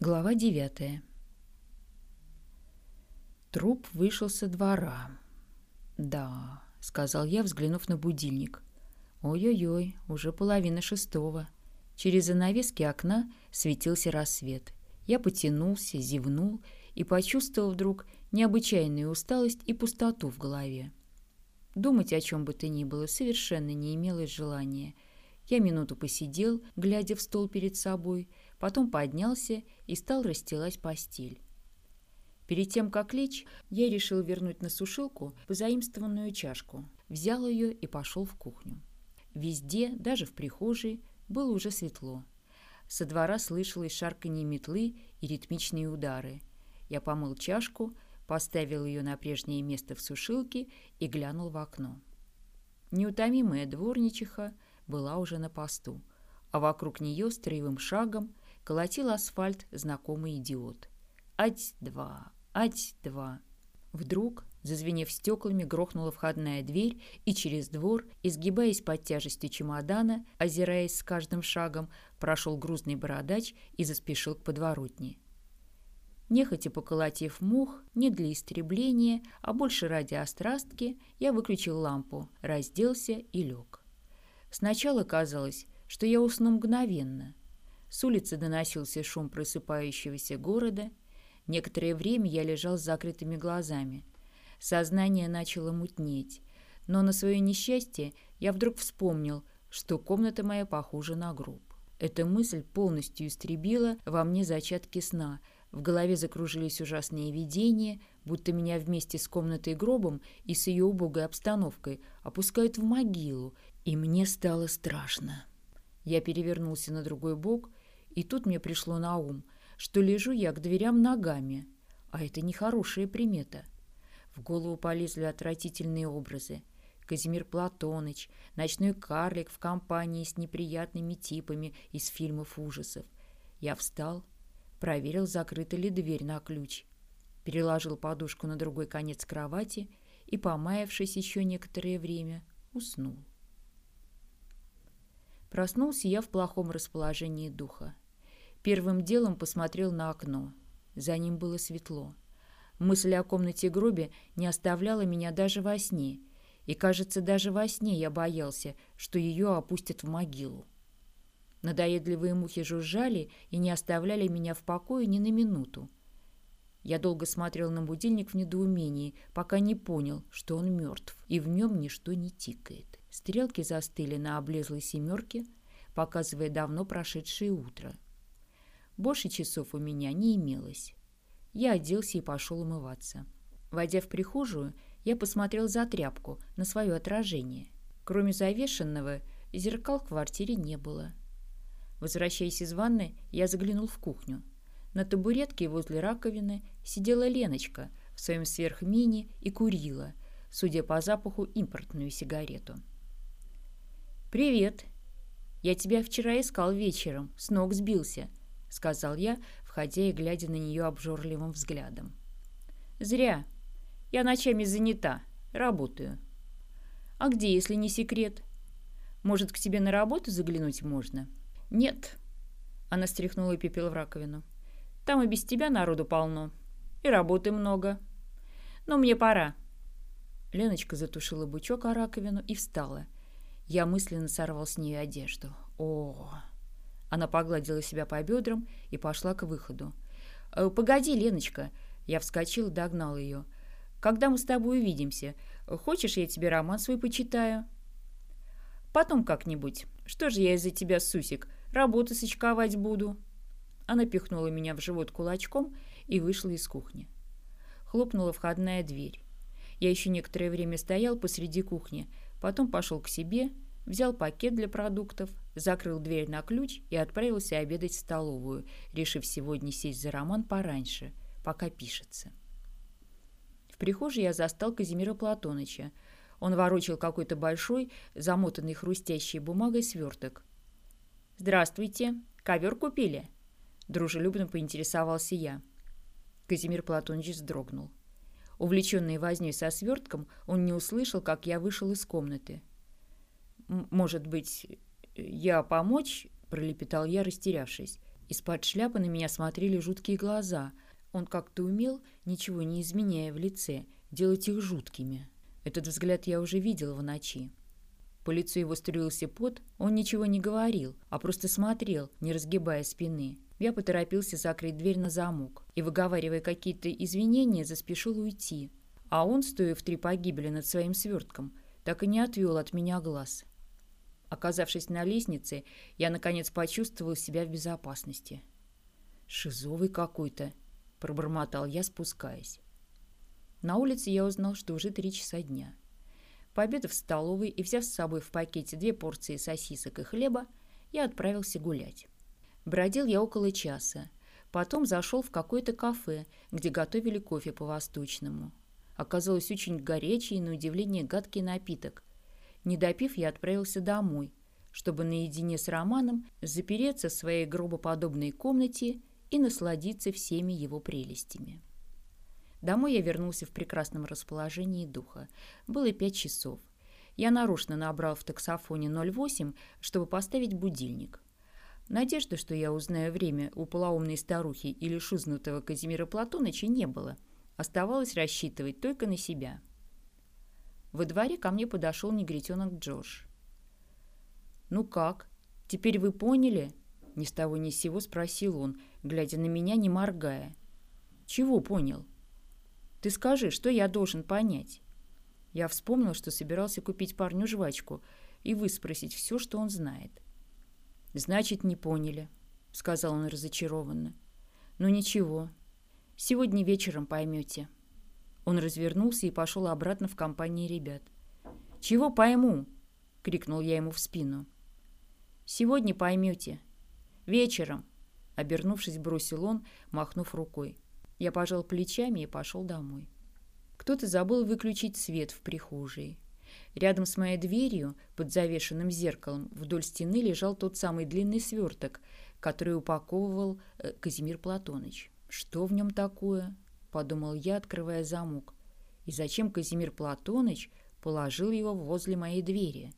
Глава девятая. Труп вышел со двора. «Да», — сказал я, взглянув на будильник. «Ой-ой-ой, уже половина шестого». Через занавески окна светился рассвет. Я потянулся, зевнул и почувствовал вдруг необычайную усталость и пустоту в голове. Думать о чем бы то ни было совершенно не имелось желания. Я минуту посидел, глядя в стол перед собой, потом поднялся и стал расстилать постель. Перед тем, как лечь, я решил вернуть на сушилку позаимствованную чашку, взял ее и пошел в кухню. Везде, даже в прихожей, было уже светло. Со двора слышалось шарканье метлы и ритмичные удары. Я помыл чашку, поставил ее на прежнее место в сушилке и глянул в окно. Неутомимая дворничиха была уже на посту, а вокруг нее строевым шагом колотил асфальт знакомый идиот. «Ать-два! Ать-два!» Вдруг, зазвенев стеклами, грохнула входная дверь, и через двор, изгибаясь под тяжестью чемодана, озираясь с каждым шагом, прошел грузный бородач и заспешил к подворотне. Нехотя поколотив мух, не для истребления, а больше ради острастки, я выключил лампу, разделся и лег. Сначала казалось, что я усну мгновенно. С улицы доносился шум просыпающегося города. Некоторое время я лежал с закрытыми глазами. Сознание начало мутнеть, но на свое несчастье я вдруг вспомнил, что комната моя похожа на гроб. Эта мысль полностью истребила во мне зачатки сна. В голове закружились ужасные видения, будто меня вместе с комнатой гробом и с ее убогой обстановкой опускают в могилу, и мне стало страшно. Я перевернулся на другой бок, и тут мне пришло на ум, что лежу я к дверям ногами, а это нехорошая примета. В голову полезли отвратительные образы. Казимир Платоныч, ночной карлик в компании с неприятными типами из фильмов ужасов. Я встал, проверил, закрыта ли дверь на ключ, переложил подушку на другой конец кровати и, помаявшись еще некоторое время, уснул. Проснулся я в плохом расположении духа. Первым делом посмотрел на окно. За ним было светло. Мысль о комнате гробе не оставляла меня даже во сне, и, кажется, даже во сне я боялся, что ее опустят в могилу. Надоедливые мухи жужжали и не оставляли меня в покое ни на минуту. Я долго смотрел на будильник в недоумении, пока не понял, что он мертв, и в нем ничто не тикает. Стрелки застыли на облезлой семерке, показывая давно прошедшее утро. Больше часов у меня не имелось. Я оделся и пошел умываться. Войдя в прихожую, я посмотрел за тряпку на свое отражение. Кроме завешенного, зеркал в квартире не было. Возвращаясь из ванны, я заглянул в кухню. На табуретке возле раковины сидела Леночка в своем сверхмини и курила, судя по запаху, импортную сигарету. «Привет! Я тебя вчера искал вечером, с ног сбился», — сказал я, входя и глядя на нее обжорливым взглядом. «Зря. Я ночами занята. Работаю». «А где, если не секрет? Может, к тебе на работу заглянуть можно?» «Нет». Она стряхнула пепел в раковину. «Там и без тебя народу полно. И работы много. Но мне пора». Леночка затушила бычок о раковину и встала. Я мысленно сорвал с нее одежду. «О, она погладила себя по бедрам и пошла к выходу. «Э, «Погоди, Леночка!» Я вскочил и догнал ее. «Когда мы с тобой увидимся? Хочешь, я тебе роман свой почитаю?» «Потом как-нибудь. Что же я из-за тебя, Сусик, работу сочковать буду?» Она пихнула меня в живот кулачком и вышла из кухни. Хлопнула входная дверь. Я еще некоторое время стоял посреди кухни, потом пошел к себе – взял пакет для продуктов, закрыл дверь на ключ и отправился обедать в столовую, решив сегодня сесть за роман пораньше, пока пишется. В прихожей я застал Казимира Платоныча. Он ворочил какой-то большой, замотанный хрустящей бумагой сверток. «Здравствуйте! Ковер купили?» Дружелюбно поинтересовался я. Казимир Платоныч вздрогнул. Увлеченный вознёй со свертком, он не услышал, как я вышел из комнаты. «Может быть, я помочь?» – пролепетал я, растерявшись. Из-под шляпы на меня смотрели жуткие глаза. Он как-то умел, ничего не изменяя в лице, делать их жуткими. Этот взгляд я уже видел в ночи. По лицу его струился пот, он ничего не говорил, а просто смотрел, не разгибая спины. Я поторопился закрыть дверь на замок и, выговаривая какие-то извинения, заспешил уйти. А он, стоя в три погибели над своим свертком, так и не отвел от меня глаз. Оказавшись на лестнице, я, наконец, почувствовал себя в безопасности. «Шизовый какой-то», — пробормотал я, спускаясь. На улице я узнал, что уже три часа дня. Пообедав в столовой и взяв с собой в пакете две порции сосисок и хлеба, я отправился гулять. Бродил я около часа. Потом зашел в какое-то кафе, где готовили кофе по-восточному. Оказалось очень горячий и, на удивление, гадкий напиток, не допив, я отправился домой, чтобы наедине с Романом запереться в своей гробоподобной комнате и насладиться всеми его прелестями. Домой я вернулся в прекрасном расположении духа. Было пять часов. Я нарочно набрал в таксофоне 08, чтобы поставить будильник. Надежды, что я узнаю время у полоумной старухи или шузнутого Казимира Платоныча, не было. Оставалось рассчитывать только на себя. Во дворе ко мне подошел негритенок Джордж. «Ну как? Теперь вы поняли?» Ни с того ни с сего спросил он, глядя на меня, не моргая. «Чего понял?» «Ты скажи, что я должен понять?» Я вспомнил, что собирался купить парню жвачку и выспросить все, что он знает. «Значит, не поняли», — сказал он разочарованно. «Ну ничего, сегодня вечером поймете». Он развернулся и пошел обратно в компании ребят. «Чего пойму?» — крикнул я ему в спину. «Сегодня поймете. Вечером!» — обернувшись, бросил он, махнув рукой. Я пожал плечами и пошел домой. Кто-то забыл выключить свет в прихожей. Рядом с моей дверью, под завешенным зеркалом, вдоль стены лежал тот самый длинный сверток, который упаковывал э, Казимир Платоныч. Что в нем такое? — подумал я, открывая замок. «И зачем Казимир Платоныч положил его возле моей двери?»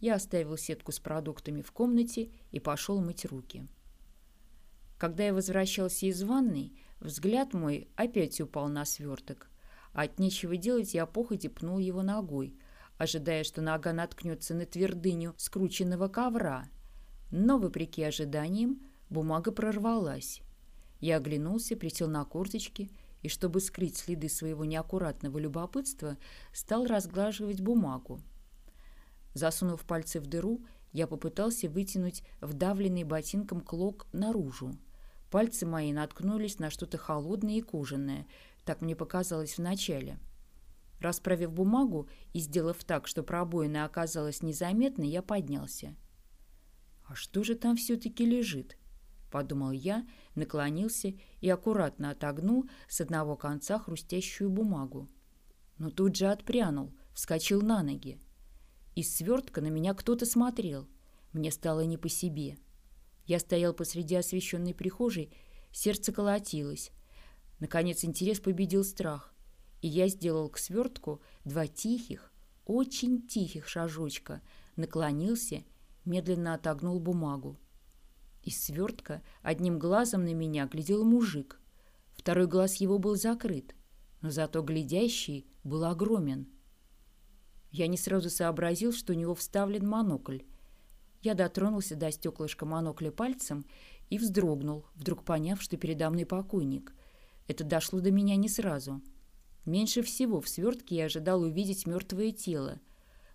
Я оставил сетку с продуктами в комнате и пошел мыть руки. Когда я возвращался из ванной, взгляд мой опять упал на сверток. От нечего делать я походе пнул его ногой, ожидая, что нога наткнется на твердыню скрученного ковра. Но, вопреки ожиданиям, бумага прорвалась. Я оглянулся, присел на корточки и, чтобы скрыть следы своего неаккуратного любопытства, стал разглаживать бумагу. Засунув пальцы в дыру, я попытался вытянуть вдавленный ботинком клок наружу. Пальцы мои наткнулись на что-то холодное и кожаное, так мне показалось вначале. Расправив бумагу и сделав так, что пробоина оказалась незаметной, я поднялся. «А что же там все-таки лежит?» — подумал я, наклонился и аккуратно отогнул с одного конца хрустящую бумагу. Но тут же отпрянул, вскочил на ноги. Из свертка на меня кто-то смотрел. Мне стало не по себе. Я стоял посреди освещенной прихожей, сердце колотилось. Наконец интерес победил страх, и я сделал к свертку два тихих, очень тихих шажочка, наклонился, медленно отогнул бумагу. Из свертка одним глазом на меня глядел мужик. Второй глаз его был закрыт, но зато глядящий был огромен. Я не сразу сообразил, что у него вставлен монокль. Я дотронулся до стеклышка монокля пальцем и вздрогнул, вдруг поняв, что передо мной покойник. Это дошло до меня не сразу. Меньше всего в свертке я ожидал увидеть мертвое тело,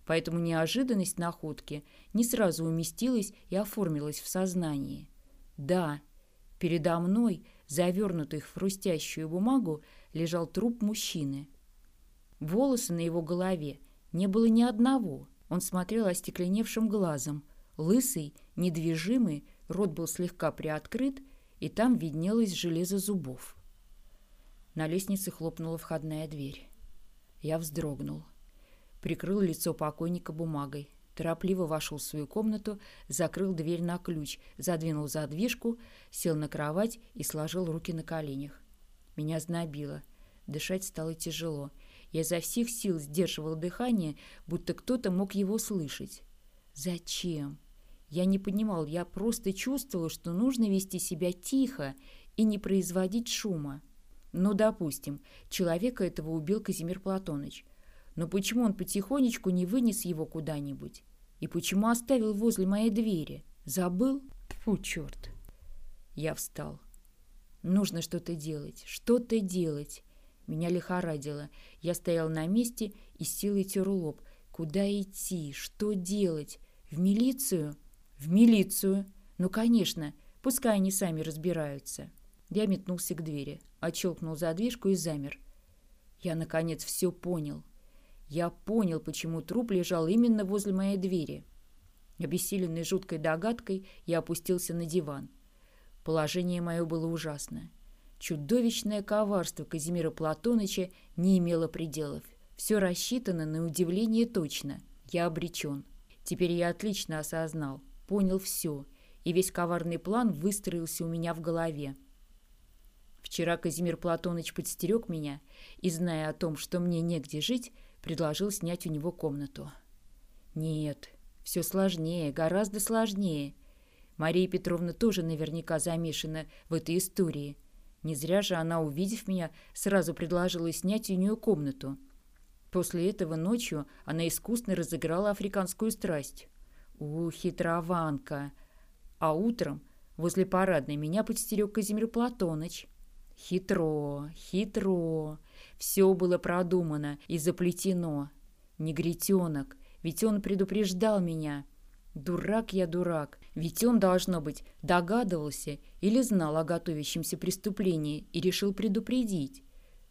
поэтому неожиданность находки не сразу уместилась и оформилась в сознании. Да, передо мной, завернутый в хрустящую бумагу, лежал труп мужчины. Волосы на его голове не было ни одного. Он смотрел остекленевшим глазом. Лысый, недвижимый, рот был слегка приоткрыт, и там виднелось железо зубов. На лестнице хлопнула входная дверь. Я вздрогнул прикрыл лицо покойника бумагой. Торопливо вошел в свою комнату, закрыл дверь на ключ, задвинул задвижку, сел на кровать и сложил руки на коленях. Меня знобило. Дышать стало тяжело. Я изо всех сил сдерживал дыхание, будто кто-то мог его слышать. Зачем? Я не понимал, я просто чувствовал, что нужно вести себя тихо и не производить шума. Ну, допустим, человека этого убил Казимир Платоныч. Но почему он потихонечку не вынес его куда-нибудь? И почему оставил возле моей двери? Забыл? Тьфу, черт. Я встал. Нужно что-то делать, что-то делать. Меня лихорадило. Я стоял на месте и с силой тер лоб. Куда идти? Что делать? В милицию? В милицию. Ну, конечно. Пускай они сами разбираются. Я метнулся к двери, отщелкнул задвижку и замер. Я, наконец, все понял. Я понял, почему труп лежал именно возле моей двери. Обессиленный жуткой догадкой, я опустился на диван. Положение мое было ужасное. Чудовищное коварство Казимира Платоныча не имело пределов. Все рассчитано на удивление точно. Я обречен. Теперь я отлично осознал, понял все, и весь коварный план выстроился у меня в голове. Вчера Казимир Платоныч подстерег меня и, зная о том, что мне негде жить, предложил снять у него комнату. Нет, все сложнее, гораздо сложнее. Мария Петровна тоже наверняка замешана в этой истории. Не зря же она, увидев меня, сразу предложила снять у нее комнату. После этого ночью она искусно разыграла африканскую страсть. У, хитрованка! А утром возле парадной меня подстерег Казимир Платоныч. Хитро, хитро. Все было продумано и заплетено. Негритенок, ведь он предупреждал меня. Дурак я дурак, ведь он, должно быть, догадывался или знал о готовящемся преступлении и решил предупредить.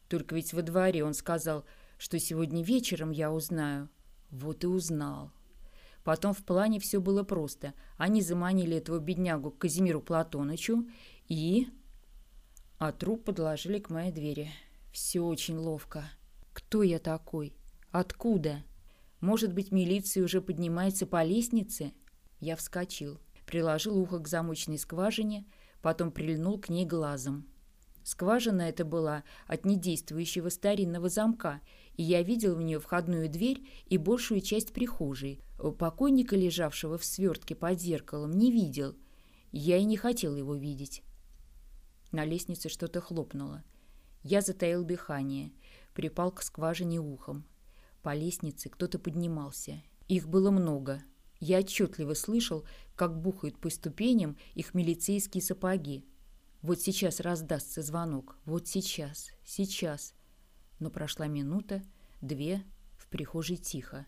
Только ведь во дворе он сказал, что сегодня вечером я узнаю. Вот и узнал. Потом в плане все было просто. Они заманили этого беднягу к Казимиру Платонычу и... А труп подложили к моей двери. Все очень ловко. Кто я такой? Откуда? Может быть, милиция уже поднимается по лестнице? Я вскочил приложил ухо к замочной скважине, потом прильнул к ней глазом. Скважина эта была от недействующего старинного замка, и я видел в нее входную дверь и большую часть прихожей. Покойника, лежавшего в свертке под зеркалом, не видел. Я и не хотел его видеть. На лестнице что-то хлопнуло. Я затаил дыхание, припал к скважине ухом. По лестнице кто-то поднимался. Их было много. Я отчетливо слышал, как бухают по ступеням их милицейские сапоги. Вот сейчас раздастся звонок. Вот сейчас, сейчас. Но прошла минута, две, в прихожей тихо.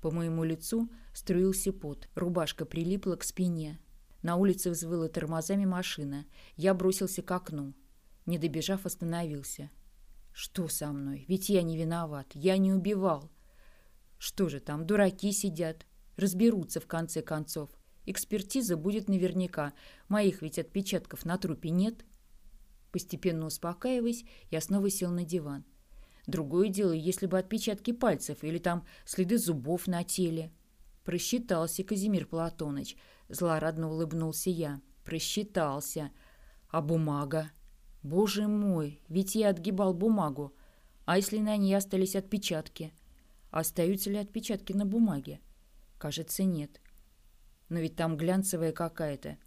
По моему лицу струился пот, рубашка прилипла к спине. На улице взвыла тормозами машина. Я бросился к окну. Не добежав, остановился. Что со мной? Ведь я не виноват. Я не убивал. Что же там, дураки сидят? Разберутся в конце концов. Экспертиза будет наверняка. Моих ведь отпечатков на трупе нет. Постепенно успокаиваясь, я снова сел на диван. Другое дело, если бы отпечатки пальцев или там следы зубов на теле. Просчитался Казимир Платоныч. Злорадно улыбнулся я. Просчитался. А бумага? Боже мой, ведь я отгибал бумагу. А если на ней остались отпечатки? Остаются ли отпечатки на бумаге? Кажется, нет. Но ведь там глянцевая какая-то.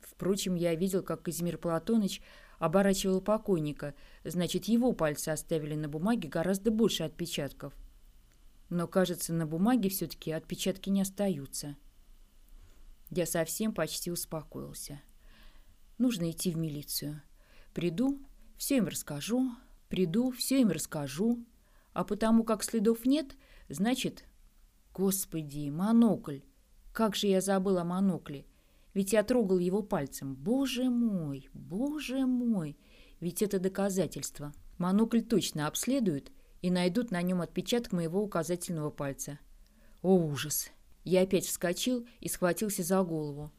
Впрочем, я видел, как Казимир Платоныч оборачивал покойника, значит, его пальцы оставили на бумаге гораздо больше отпечатков. Но, кажется, на бумаге все-таки отпечатки не остаются. Я совсем почти успокоился. Нужно идти в милицию. Приду, все им расскажу, приду, все им расскажу. А потому как следов нет, значит, Господи, монокль! Как же я забыл о монокле! Ведь я трогал его пальцем. Боже мой, боже мой! Ведь это доказательство. Монокль точно обследуют и найдут на нем отпечаток моего указательного пальца. О, ужас! Я опять вскочил и схватился за голову.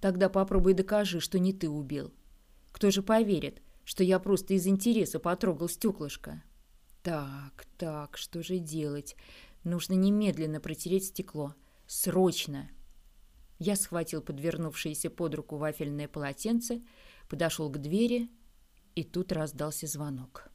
Тогда попробуй докажи, что не ты убил. Кто же поверит, что я просто из интереса потрогал стеклышко? Так, так, что же делать? Нужно немедленно протереть стекло. Срочно! Я схватил подвернувшееся под руку вафельное полотенце, подошел к двери, и тут раздался звонок.